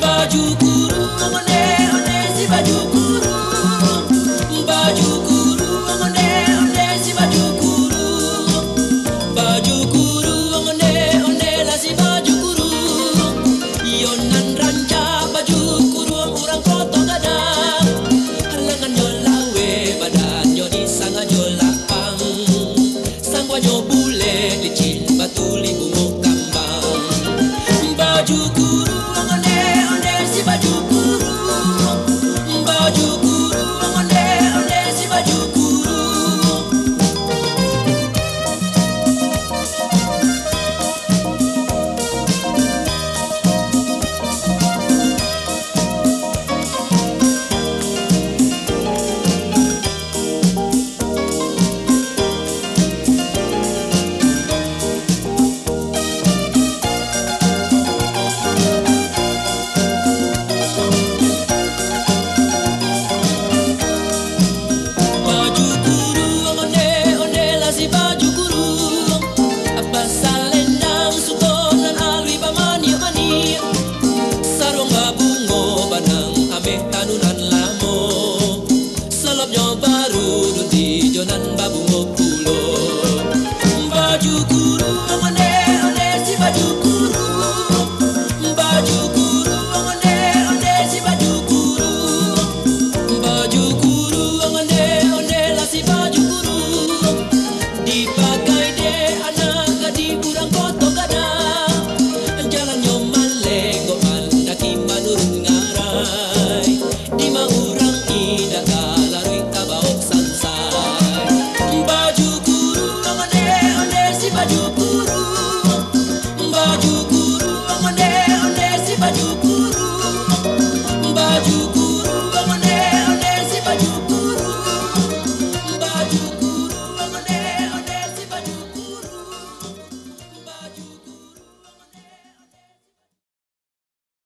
baju guru mone one si baju maluco.